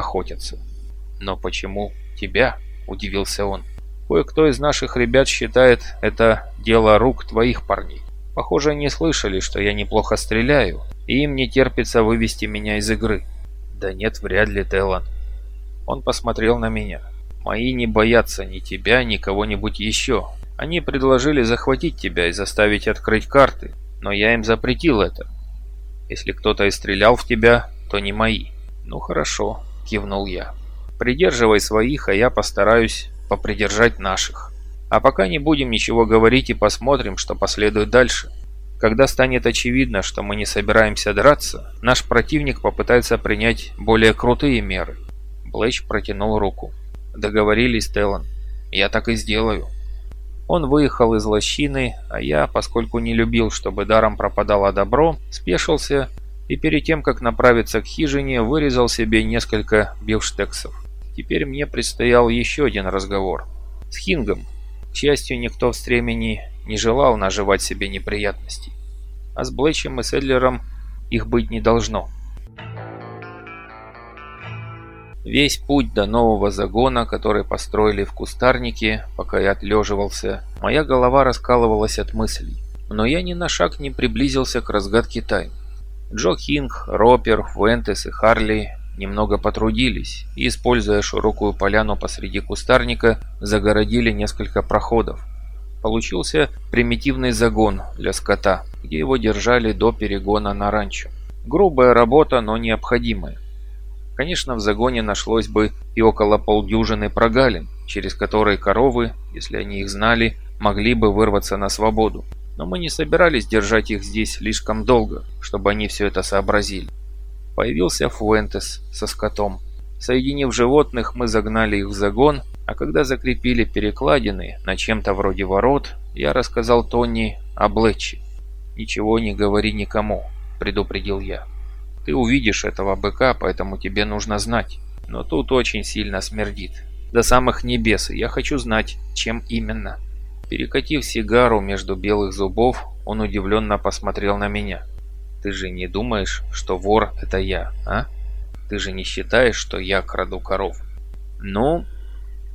охотятся. Но почему тебя? Удивился он. Кое-кто из наших ребят считает это дело рук твоих парней. Похоже, они слышали, что я неплохо стреляю, и им не терпится вывести меня из игры. Да нет, вряд ли, Телан. Он посмотрел на меня. Мои не боятся ни тебя, ни кого-нибудь еще. Они предложили захватить тебя и заставить открыть карты, но я им запретил это. Если кто-то и стрелял в тебя, то не мои. Ну хорошо, кивнул я. Придерживай своих, а я постараюсь попридержать наших. А пока не будем ничего говорить и посмотрим, что последует дальше. Когда станет очевидно, что мы не собираемся драться, наш противник попытается принять более крутые меры. Блэч протянул руку. Договорились, Телан. Я так и сделаю. Он выехал из лощины, а я, поскольку не любил, чтобы даром пропадало добро, спешился и перед тем, как направиться к хижине, вырезал себе несколько бифштексов. Теперь мне предстоял еще один разговор. С Хингом. К счастью, никто в стремени не желал наживать себе неприятностей. А с Блэчем и Седлером их быть не должно. Весь путь до нового загона, который построили в кустарнике, пока я отлеживался, моя голова раскалывалась от мыслей. Но я ни на шаг не приблизился к разгадке тайн. Джо Хинг, Ропер, Фуэнтес и Харли немного потрудились и, используя широкую поляну посреди кустарника, загородили несколько проходов. Получился примитивный загон для скота, где его держали до перегона на ранчо. Грубая работа, но необходимая. Конечно, в загоне нашлось бы и около полдюжины прогалин, через которые коровы, если они их знали, могли бы вырваться на свободу. Но мы не собирались держать их здесь слишком долго, чтобы они все это сообразили. Появился Фуэнтес со скотом. Соединив животных, мы загнали их в загон, а когда закрепили перекладины на чем-то вроде ворот, я рассказал Тони о Блетче. «Ничего не говори никому», – предупредил я. Ты увидишь этого быка, поэтому тебе нужно знать. Но тут очень сильно смердит. До самых небес, я хочу знать, чем именно. Перекатив сигару между белых зубов, он удивленно посмотрел на меня. Ты же не думаешь, что вор это я, а? Ты же не считаешь, что я краду коров? Ну,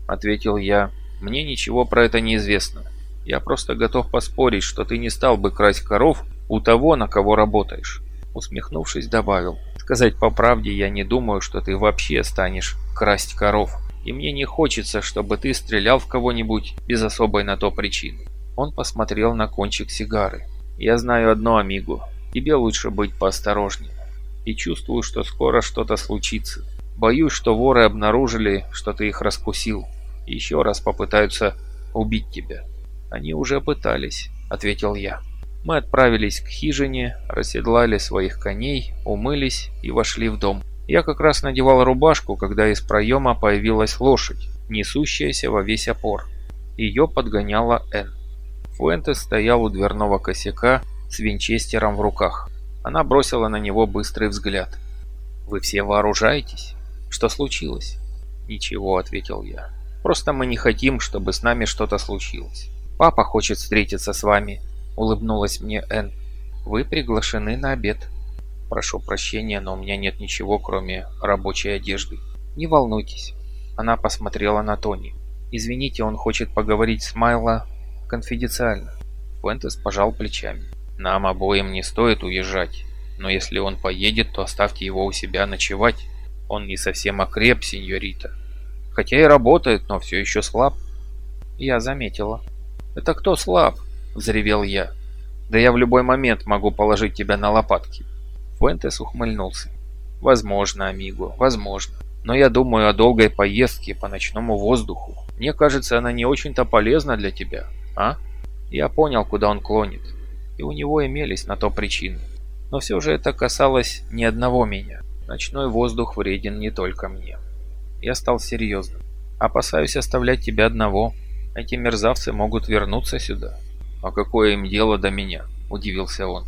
ответил я, мне ничего про это не известно. Я просто готов поспорить, что ты не стал бы красть коров у того, на кого работаешь усмехнувшись, добавил. «Сказать по правде, я не думаю, что ты вообще станешь красть коров. И мне не хочется, чтобы ты стрелял в кого-нибудь без особой на то причины». Он посмотрел на кончик сигары. «Я знаю одно, Амигу. Тебе лучше быть поосторожнее. И чувствую, что скоро что-то случится. Боюсь, что воры обнаружили, что ты их раскусил. И еще раз попытаются убить тебя». «Они уже пытались», — ответил я. Мы отправились к хижине, расседлали своих коней, умылись и вошли в дом. Я как раз надевал рубашку, когда из проема появилась лошадь, несущаяся во весь опор. Ее подгоняла Энн. Фуэнтес стоял у дверного косяка с винчестером в руках. Она бросила на него быстрый взгляд. «Вы все вооружаетесь? Что случилось?» «Ничего», — ответил я. «Просто мы не хотим, чтобы с нами что-то случилось. Папа хочет встретиться с вами, — улыбнулась мне Энн. «Вы приглашены на обед». «Прошу прощения, но у меня нет ничего, кроме рабочей одежды». «Не волнуйтесь». Она посмотрела на Тони. «Извините, он хочет поговорить с Майло конфиденциально». Фуэнтес пожал плечами. «Нам обоим не стоит уезжать, но если он поедет, то оставьте его у себя ночевать. Он не совсем окреп, сеньорита. Хотя и работает, но все еще слаб». «Я заметила». «Это кто слаб?» – взревел я. «Да я в любой момент могу положить тебя на лопатки». Фуэнтес ухмыльнулся. «Возможно, Амиго, возможно. Но я думаю о долгой поездке по ночному воздуху. Мне кажется, она не очень-то полезна для тебя, а?» Я понял, куда он клонит, и у него имелись на то причины. Но все же это касалось не одного меня. Ночной воздух вреден не только мне. Я стал серьезным. Опасаюсь оставлять тебя одного. Эти мерзавцы могут вернуться сюда. «А какое им дело до меня?» – удивился он.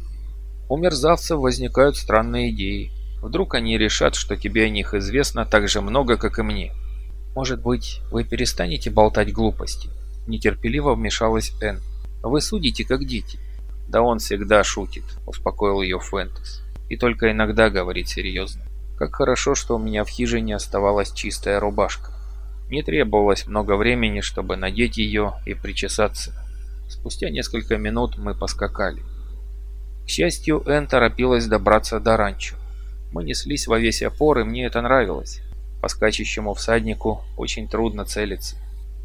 «У мерзавцев возникают странные идеи. Вдруг они решат, что тебе о них известно так же много, как и мне. Может быть, вы перестанете болтать глупости?» Нетерпеливо вмешалась Энн. «Вы судите, как дети». «Да он всегда шутит», – успокоил ее Фентес. «И только иногда говорит серьезно». Как хорошо, что у меня в хижине оставалась чистая рубашка. Не требовалось много времени, чтобы надеть ее и причесаться. Спустя несколько минут мы поскакали. К счастью, Энн торопилась добраться до ранчо. Мы неслись во весь опор, и мне это нравилось. По скачущему всаднику очень трудно целиться.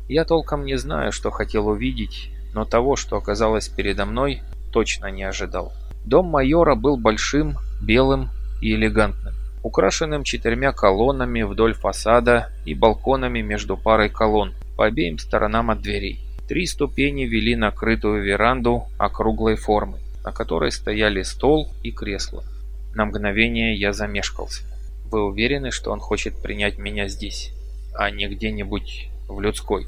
Я толком не знаю, что хотел увидеть, но того, что оказалось передо мной, точно не ожидал. Дом майора был большим, белым и элегантным, украшенным четырьмя колоннами вдоль фасада и балконами между парой колонн по обеим сторонам от дверей. Три ступени вели на крытую веранду округлой формы, на которой стояли стол и кресло. На мгновение я замешкался. Вы уверены, что он хочет принять меня здесь, а не где-нибудь в людской?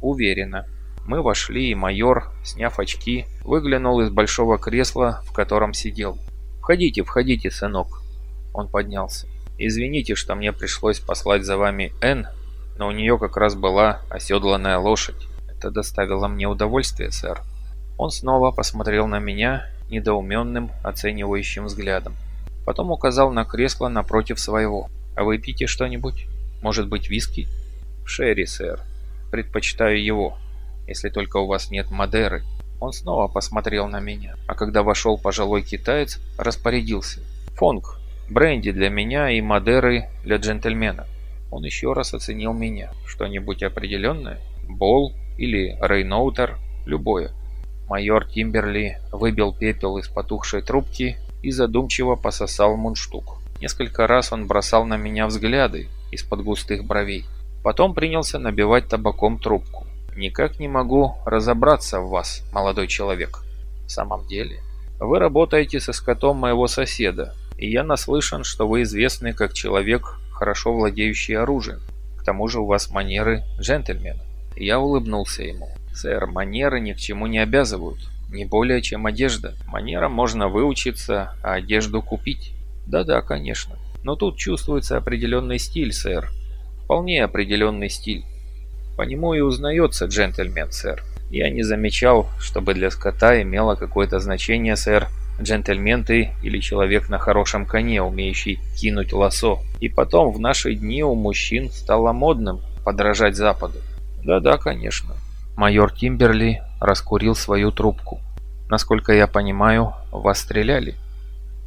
Уверена. Мы вошли, и майор, сняв очки, выглянул из большого кресла, в котором сидел. «Входите, входите, сынок». Он поднялся. «Извините, что мне пришлось послать за вами Н, но у нее как раз была оседланная лошадь. Это доставило мне удовольствие, сэр». Он снова посмотрел на меня недоуменным, оценивающим взглядом. Потом указал на кресло напротив своего. «А вы пьете что-нибудь? Может быть, виски?» «Шерри, сэр. Предпочитаю его, если только у вас нет Мадеры». Он снова посмотрел на меня, а когда вошел пожилой китаец, распорядился. «Фонг, бренди для меня и Мадеры для джентльмена». Он еще раз оценил меня. Что-нибудь определенное? Бол или Рейноутер? Любое. Майор Тимберли выбил пепел из потухшей трубки и задумчиво пососал мундштук. Несколько раз он бросал на меня взгляды из-под густых бровей. Потом принялся набивать табаком трубку. «Никак не могу разобраться в вас, молодой человек. В самом деле, вы работаете со скотом моего соседа, и я наслышан, что вы известны как человек, хорошо владеющий оружием. К тому же у вас манеры джентльмена». Я улыбнулся ему. «Сэр, манеры ни к чему не обязывают. Не более, чем одежда. Манера можно выучиться, а одежду купить. Да-да, конечно. Но тут чувствуется определенный стиль, сэр. Вполне определенный стиль. По нему и узнается джентльмен, сэр. Я не замечал, чтобы для скота имело какое-то значение, сэр, джентльмен ты или человек на хорошем коне, умеющий кинуть лосо. И потом в наши дни у мужчин стало модным подражать Западу. Да-да, конечно. Майор Тимберли раскурил свою трубку. «Насколько я понимаю, вас стреляли?»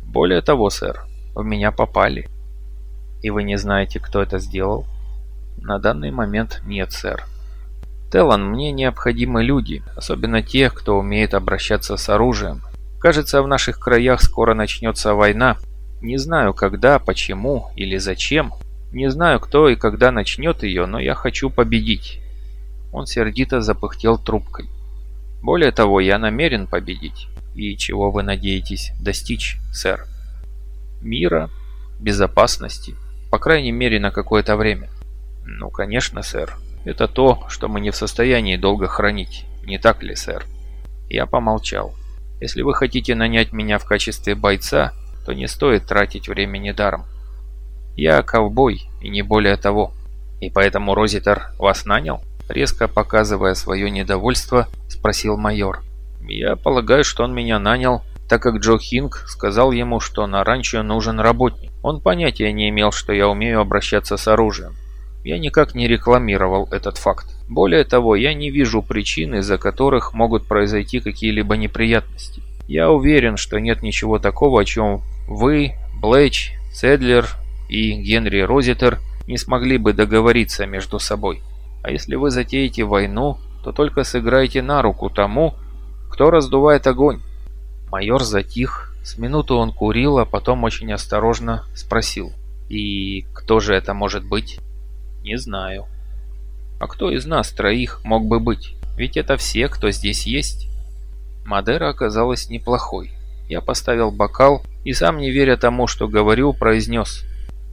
«Более того, сэр, в меня попали». «И вы не знаете, кто это сделал?» «На данный момент нет, сэр». «Теллан, мне необходимы люди, особенно те, кто умеет обращаться с оружием. Кажется, в наших краях скоро начнется война. Не знаю, когда, почему или зачем. Не знаю, кто и когда начнет ее, но я хочу победить». Он сердито запыхтел трубкой. Более того, я намерен победить. И чего вы надеетесь достичь, сэр? Мира, безопасности, по крайней мере на какое-то время. Ну, конечно, сэр. Это то, что мы не в состоянии долго хранить. Не так ли, сэр? Я помолчал. Если вы хотите нанять меня в качестве бойца, то не стоит тратить времени даром. Я ковбой, и не более того. И поэтому Розитер вас нанял? Резко показывая свое недовольство, спросил майор. «Я полагаю, что он меня нанял, так как Джо Хинг сказал ему, что на ранчо нужен работник. Он понятия не имел, что я умею обращаться с оружием. Я никак не рекламировал этот факт. Более того, я не вижу причин, из-за которых могут произойти какие-либо неприятности. Я уверен, что нет ничего такого, о чем вы, Блэч, Седлер и Генри Розитер не смогли бы договориться между собой. А если вы затеете войну, то только сыграйте на руку тому, кто раздувает огонь». Майор затих. С минуту он курил, а потом очень осторожно спросил. «И кто же это может быть?» «Не знаю». «А кто из нас троих мог бы быть? Ведь это все, кто здесь есть». Мадера оказалась неплохой. Я поставил бокал и сам, не веря тому, что говорю, произнес.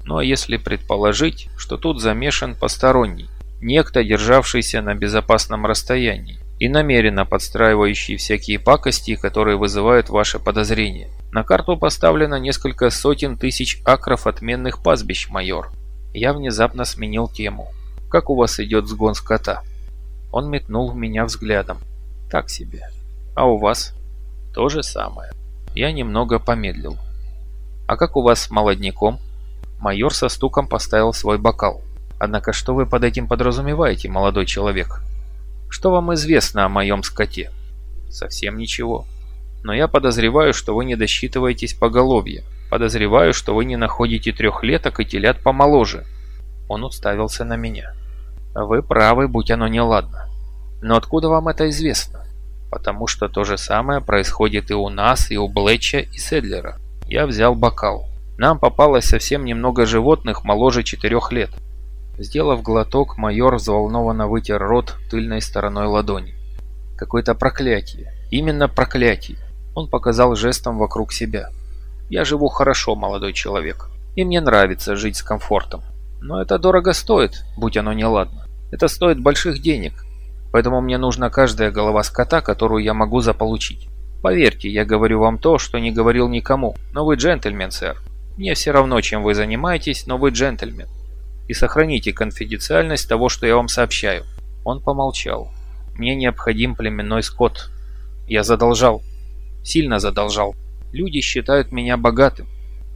Ну а если предположить, что тут замешан посторонний? Некто, державшийся на безопасном расстоянии и намеренно подстраивающий всякие пакости, которые вызывают ваше подозрение. На карту поставлено несколько сотен тысяч акров отменных пастбищ, майор. Я внезапно сменил тему. Как у вас идет сгон скота? Он метнул в меня взглядом. Так себе. А у вас? То же самое. Я немного помедлил. А как у вас с молодняком? Майор со стуком поставил свой бокал. Однако что вы под этим подразумеваете, молодой человек? Что вам известно о моем скоте? Совсем ничего. Но я подозреваю, что вы не досчитываетесь поголовья. Подозреваю, что вы не находите трехлеток и телят помоложе. Он уставился на меня. Вы правы, будь оно неладно. Но откуда вам это известно? Потому что то же самое происходит и у нас, и у Блетча, и Седлера. Я взял бокал. Нам попалось совсем немного животных моложе четырех лет. Сделав глоток, майор взволнованно вытер рот тыльной стороной ладони. Какое-то проклятие. Именно проклятие. Он показал жестом вокруг себя. Я живу хорошо, молодой человек. И мне нравится жить с комфортом. Но это дорого стоит, будь оно неладно. Это стоит больших денег. Поэтому мне нужна каждая голова скота, которую я могу заполучить. Поверьте, я говорю вам то, что не говорил никому. Но вы джентльмен, сэр. Мне все равно, чем вы занимаетесь, но вы джентльмен. И сохраните конфиденциальность того, что я вам сообщаю. Он помолчал. Мне необходим племенной скот. Я задолжал. Сильно задолжал. Люди считают меня богатым.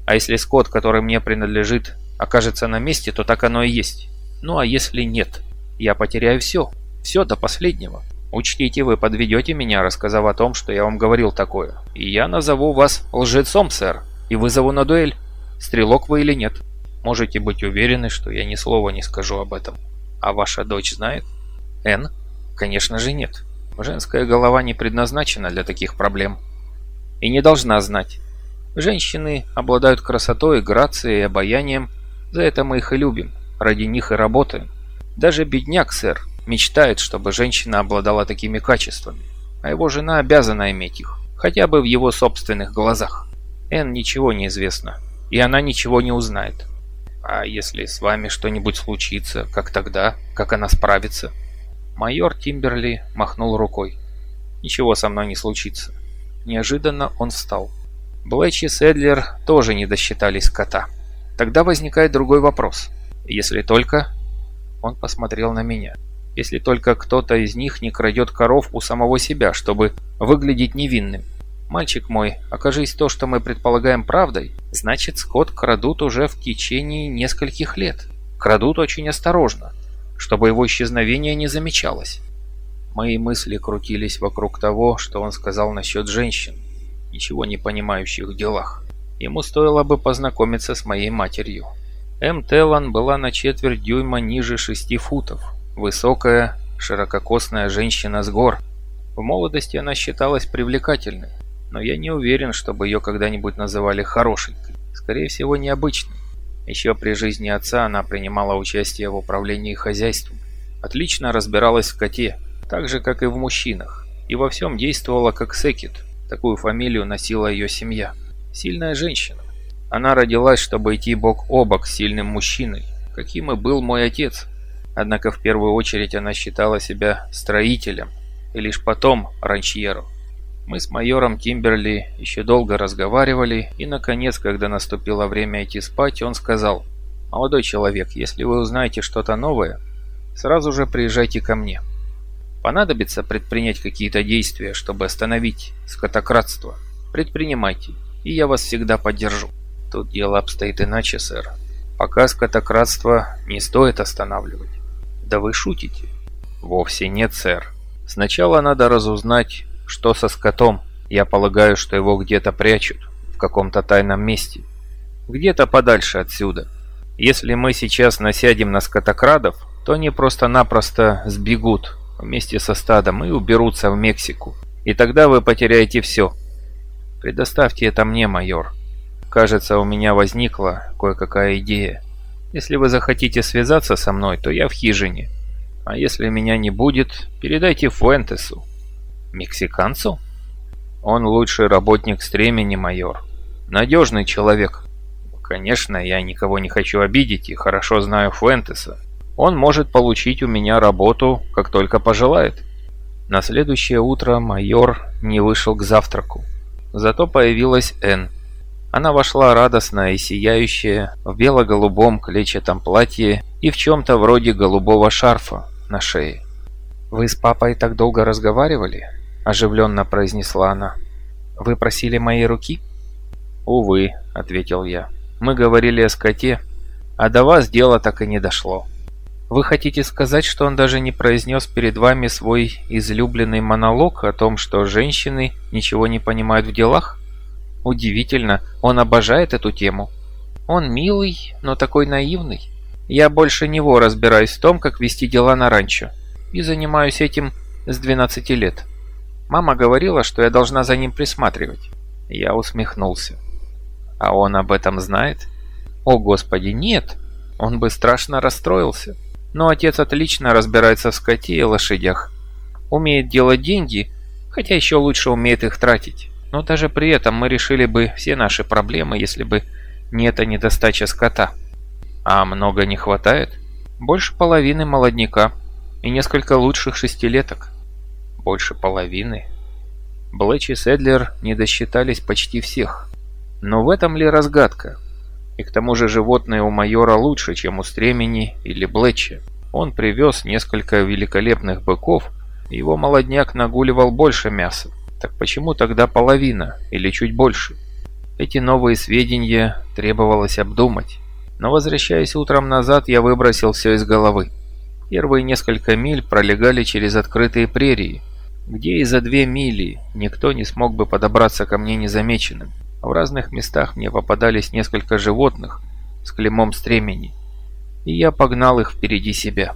А если скот, который мне принадлежит, окажется на месте, то так оно и есть. Ну а если нет, я потеряю все. Все до последнего. Учтите, вы подведете меня, рассказав о том, что я вам говорил такое. И я назову вас лжецом, сэр, и вызову на дуэль. Стрелок вы или нет. Можете быть уверены, что я ни слова не скажу об этом. А ваша дочь знает? Н? Конечно же нет. Женская голова не предназначена для таких проблем. И не должна знать. Женщины обладают красотой, грацией и обаянием. За это мы их и любим. Ради них и работаем. Даже бедняк, сэр, мечтает, чтобы женщина обладала такими качествами. А его жена обязана иметь их. Хотя бы в его собственных глазах. Эн ничего не известно. И она ничего не узнает. А если с вами что-нибудь случится, как тогда? Как она справится? Майор Тимберли махнул рукой. Ничего со мной не случится. Неожиданно он встал. Блэч и Седлер тоже не досчитались кота. Тогда возникает другой вопрос. Если только... Он посмотрел на меня. Если только кто-то из них не крадет коров у самого себя, чтобы выглядеть невинным. Мальчик мой, окажись то, что мы предполагаем правдой, значит скот крадут уже в течение нескольких лет. Крадут очень осторожно, чтобы его исчезновение не замечалось. Мои мысли крутились вокруг того, что он сказал насчет женщин, ничего не понимающих в делах. Ему стоило бы познакомиться с моей матерью. М. Теллан была на четверть дюйма ниже шести футов. Высокая, ширококосная женщина с гор. В молодости она считалась привлекательной, но я не уверен, чтобы ее когда-нибудь называли хорошенькой. Скорее всего, необычной. Еще при жизни отца она принимала участие в управлении хозяйством. Отлично разбиралась в коте, так же, как и в мужчинах. И во всем действовала как Секет. Такую фамилию носила ее семья. Сильная женщина. Она родилась, чтобы идти бок о бок с сильным мужчиной, каким и был мой отец. Однако в первую очередь она считала себя строителем, и лишь потом ранчьером. Мы с майором Тимберли еще долго разговаривали, и наконец, когда наступило время идти спать, он сказал, «Молодой человек, если вы узнаете что-то новое, сразу же приезжайте ко мне. Понадобится предпринять какие-то действия, чтобы остановить скотократство. Предпринимайте, и я вас всегда поддержу». Тут дело обстоит иначе, сэр. Пока скотократство не стоит останавливать. Да вы шутите. Вовсе нет, сэр. Сначала надо разузнать, что со скотом. Я полагаю, что его где-то прячут, в каком-то тайном месте. Где-то подальше отсюда. Если мы сейчас насядем на скотокрадов, то они просто-напросто сбегут вместе со стадом и уберутся в Мексику. И тогда вы потеряете все. Предоставьте это мне, майор. Кажется, у меня возникла кое-какая идея. Если вы захотите связаться со мной, то я в хижине. А если меня не будет, передайте Фуэнтесу. Мексиканцу? Он лучший работник стремени, майор. Надежный человек. Конечно, я никого не хочу обидеть и хорошо знаю Фуэнтеса. Он может получить у меня работу, как только пожелает. На следующее утро майор не вышел к завтраку. Зато появилась Энн. Она вошла радостная и сияющая, в бело-голубом клетчатом платье и в чем-то вроде голубого шарфа на шее. «Вы с папой так долго разговаривали?» – оживленно произнесла она. «Вы просили моей руки?» «Увы», – ответил я. «Мы говорили о скоте, А до вас дело так и не дошло. Вы хотите сказать, что он даже не произнес перед вами свой излюбленный монолог о том, что женщины ничего не понимают в делах? Удивительно, он обожает эту тему. Он милый, но такой наивный. Я больше него разбираюсь в том, как вести дела на ранчо. И занимаюсь этим с 12 лет. Мама говорила, что я должна за ним присматривать. Я усмехнулся. А он об этом знает? О, Господи, нет! Он бы страшно расстроился. Но отец отлично разбирается в скоте и лошадях. Умеет делать деньги, хотя еще лучше умеет их тратить. Но даже при этом мы решили бы все наши проблемы, если бы не эта недостача скота. А много не хватает? Больше половины молодняка и несколько лучших шестилеток. Больше половины? Блэч и Седлер не досчитались почти всех. Но в этом ли разгадка? И к тому же животные у майора лучше, чем у Стремени или Блэча. Он привез несколько великолепных быков, его молодняк нагуливал больше мяса. Так почему тогда половина или чуть больше? Эти новые сведения требовалось обдумать. Но возвращаясь утром назад, я выбросил все из головы. Первые несколько миль пролегали через открытые прерии, где и за две мили никто не смог бы подобраться ко мне незамеченным. В разных местах мне попадались несколько животных с клеймом стремени, и я погнал их впереди себя.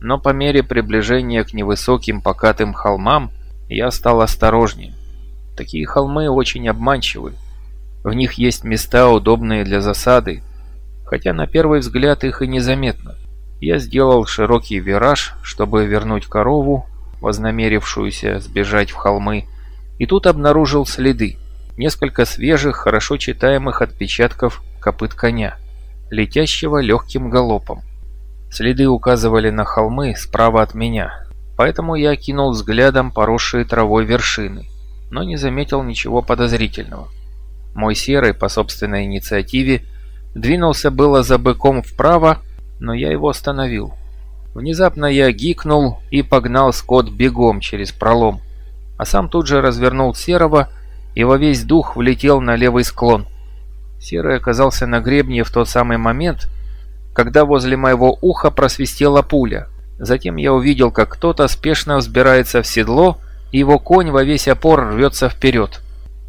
Но по мере приближения к невысоким покатым холмам я стал осторожнее. Такие холмы очень обманчивы. В них есть места, удобные для засады, хотя на первый взгляд их и незаметно. Я сделал широкий вираж, чтобы вернуть корову, вознамерившуюся сбежать в холмы, и тут обнаружил следы несколько свежих, хорошо читаемых отпечатков копыт коня, летящего легким галопом. Следы указывали на холмы справа от меня, поэтому я кинул взглядом поросшие травой вершины, но не заметил ничего подозрительного. Мой серый, по собственной инициативе, двинулся было за быком вправо, но я его остановил. Внезапно я гикнул и погнал скот бегом через пролом, а сам тут же развернул серого и во весь дух влетел на левый склон. Серый оказался на гребне в тот самый момент, когда возле моего уха просвистела пуля. Затем я увидел, как кто-то спешно взбирается в седло, и его конь во весь опор рвется вперед.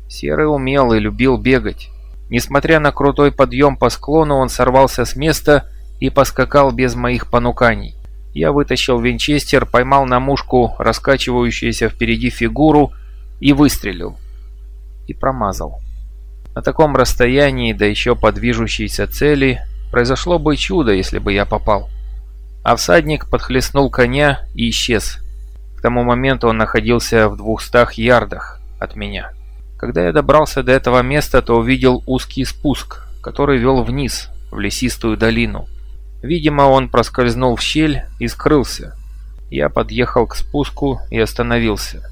Серый умел и любил бегать. Несмотря на крутой подъем по склону, он сорвался с места и поскакал без моих понуканий. Я вытащил винчестер, поймал на мушку раскачивающуюся впереди фигуру и выстрелил и промазал. На таком расстоянии, да еще по движущейся цели, произошло бы чудо, если бы я попал. А всадник подхлестнул коня и исчез. К тому моменту он находился в двухстах ярдах от меня. Когда я добрался до этого места, то увидел узкий спуск, который вел вниз, в лесистую долину. Видимо, он проскользнул в щель и скрылся. Я подъехал к спуску и остановился.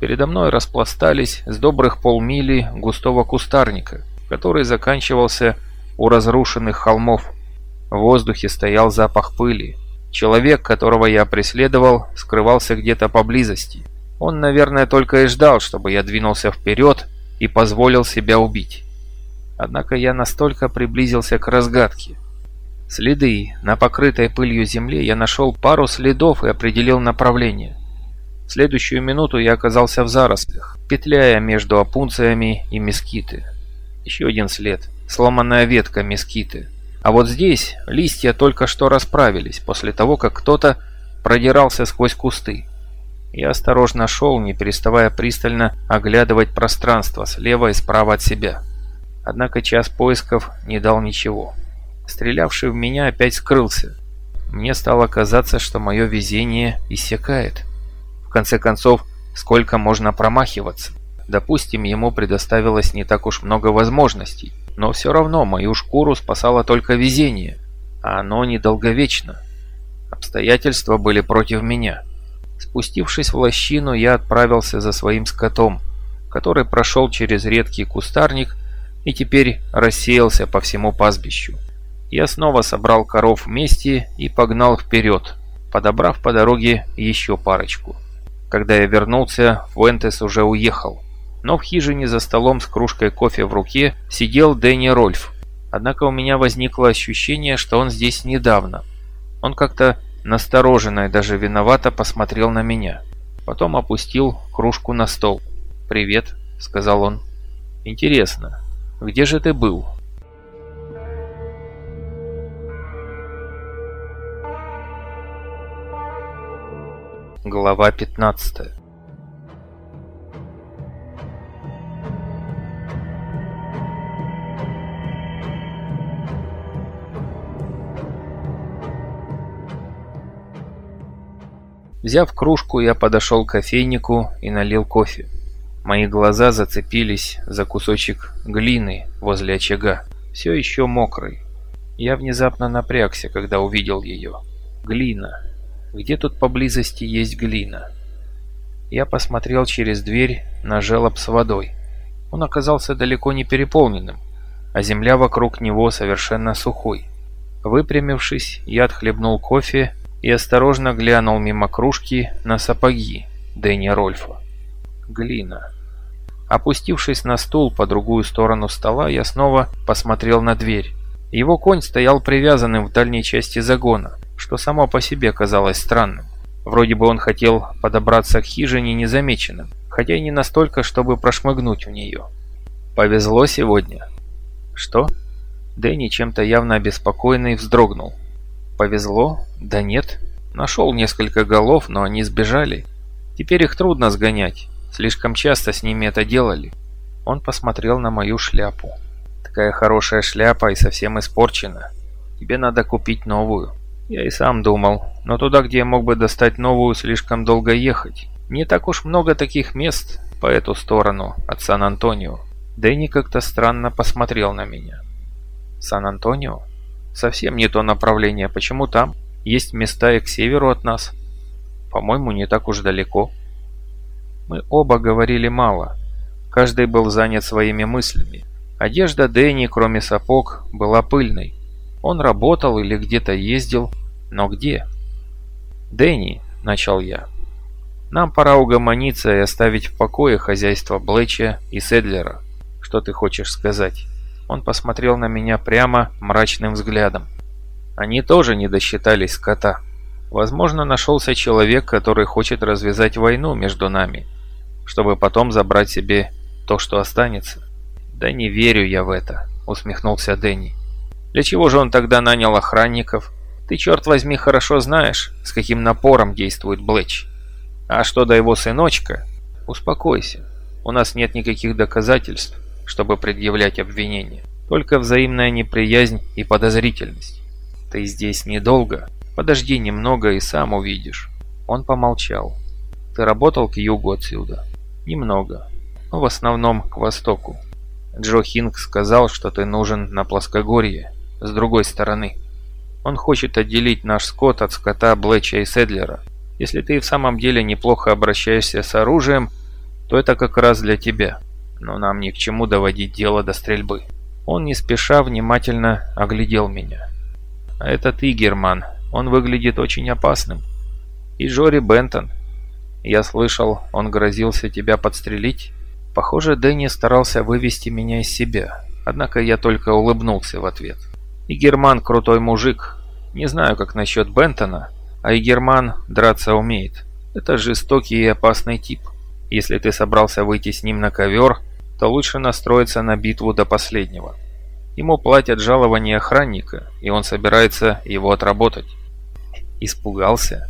Передо мной распластались с добрых полмили густого кустарника, который заканчивался у разрушенных холмов. В воздухе стоял запах пыли. Человек, которого я преследовал, скрывался где-то поблизости. Он, наверное, только и ждал, чтобы я двинулся вперед и позволил себя убить. Однако я настолько приблизился к разгадке. Следы. На покрытой пылью земле я нашел пару следов и определил направление. В следующую минуту я оказался в зарослях, петляя между опунциями и мескиты. Еще один след. Сломанная ветка мескиты. А вот здесь листья только что расправились, после того, как кто-то продирался сквозь кусты. Я осторожно шел, не переставая пристально оглядывать пространство слева и справа от себя. Однако час поисков не дал ничего. Стрелявший в меня опять скрылся. Мне стало казаться, что мое везение иссякает конце концов, сколько можно промахиваться? Допустим, ему предоставилось не так уж много возможностей, но все равно мою шкуру спасало только везение, а оно недолговечно. Обстоятельства были против меня. Спустившись в лощину, я отправился за своим скотом, который прошел через редкий кустарник и теперь рассеялся по всему пастбищу. Я снова собрал коров вместе и погнал вперед, подобрав по дороге еще парочку. Когда я вернулся, Фуэнтес уже уехал. Но в хижине за столом с кружкой кофе в руке сидел Дэнни Рольф. Однако у меня возникло ощущение, что он здесь недавно. Он как-то настороженно и даже виновато посмотрел на меня. Потом опустил кружку на стол. «Привет», — сказал он. «Интересно, где же ты был?» Глава 15 Взяв кружку, я подошел к кофейнику и налил кофе. Мои глаза зацепились за кусочек глины возле очага, все еще мокрый. Я внезапно напрягся, когда увидел ее. Глина. Где тут поблизости есть глина? Я посмотрел через дверь на желоб с водой. Он оказался далеко не переполненным, а земля вокруг него совершенно сухой. Выпрямившись, я отхлебнул кофе и осторожно глянул мимо кружки на сапоги Дэнни Рольфа. Глина. Опустившись на стул по другую сторону стола, я снова посмотрел на дверь. Его конь стоял привязанным в дальней части загона, что само по себе казалось странным. Вроде бы он хотел подобраться к хижине незамеченным, хотя и не настолько, чтобы прошмыгнуть в нее. Повезло сегодня. Что? Дэнни чем-то явно обеспокоенный вздрогнул. Повезло? Да нет. Нашел несколько голов, но они сбежали. Теперь их трудно сгонять. Слишком часто с ними это делали. Он посмотрел на мою шляпу. Такая хорошая шляпа и совсем испорчена. Тебе надо купить новую. Я и сам думал, но туда, где я мог бы достать новую, слишком долго ехать. Не так уж много таких мест по эту сторону от Сан-Антонио. Дэнни как-то странно посмотрел на меня. Сан-Антонио? Совсем не то направление. Почему там? Есть места и к северу от нас. По-моему, не так уж далеко. Мы оба говорили мало. Каждый был занят своими мыслями. Одежда Дэнни, кроме сапог, была пыльной. Он работал или где-то ездил, но где? «Дэнни», — начал я, — «нам пора угомониться и оставить в покое хозяйство Блэча и Седлера. Что ты хочешь сказать?» Он посмотрел на меня прямо мрачным взглядом. Они тоже не досчитались скота. Возможно, нашелся человек, который хочет развязать войну между нами, чтобы потом забрать себе то, что останется. «Да не верю я в это», — усмехнулся Дэнни. «Для чего же он тогда нанял охранников? Ты, черт возьми, хорошо знаешь, с каким напором действует Блэч. А что до его сыночка? Успокойся, у нас нет никаких доказательств, чтобы предъявлять обвинения. Только взаимная неприязнь и подозрительность. Ты здесь недолго. Подожди немного и сам увидишь. Он помолчал. Ты работал к югу отсюда? Немного. Но в основном к востоку. Джо Хинг сказал, что ты нужен на плоскогорье, с другой стороны. Он хочет отделить наш скот от скота Блэча и Седлера. Если ты в самом деле неплохо обращаешься с оружием, то это как раз для тебя но нам ни к чему доводить дело до стрельбы. Он не спеша внимательно оглядел меня. А это ты, Герман, он выглядит очень опасным. И Жори Бентон. Я слышал, он грозился тебя подстрелить. Похоже, Дэнни старался вывести меня из себя, однако я только улыбнулся в ответ. И Герман крутой мужик. Не знаю, как насчет Бентона, а и Герман драться умеет. Это жестокий и опасный тип. Если ты собрался выйти с ним на ковер, то лучше настроиться на битву до последнего. Ему платят жалование охранника, и он собирается его отработать. Испугался?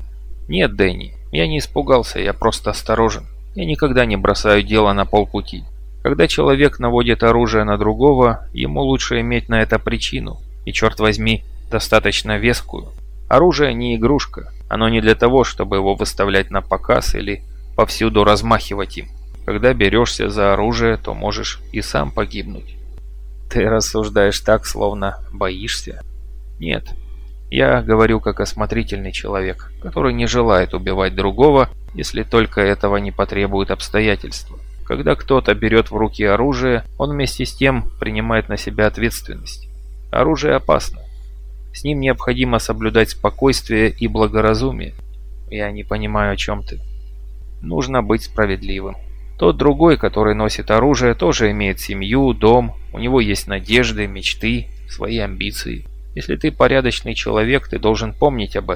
Нет, Дэнни, я не испугался, я просто осторожен. Я никогда не бросаю дело на полпути. Когда человек наводит оружие на другого, ему лучше иметь на это причину, и, черт возьми, достаточно вескую. Оружие не игрушка, оно не для того, чтобы его выставлять на показ или повсюду размахивать им. Когда берешься за оружие, то можешь и сам погибнуть. Ты рассуждаешь так, словно боишься. Нет, я говорю как осмотрительный человек, который не желает убивать другого, если только этого не потребуют обстоятельства. Когда кто-то берет в руки оружие, он вместе с тем принимает на себя ответственность. Оружие опасно. С ним необходимо соблюдать спокойствие и благоразумие. Я не понимаю, о чем ты. Нужно быть справедливым. Тот другой, который носит оружие, тоже имеет семью, дом, у него есть надежды, мечты, свои амбиции. Если ты порядочный человек, ты должен помнить об этом.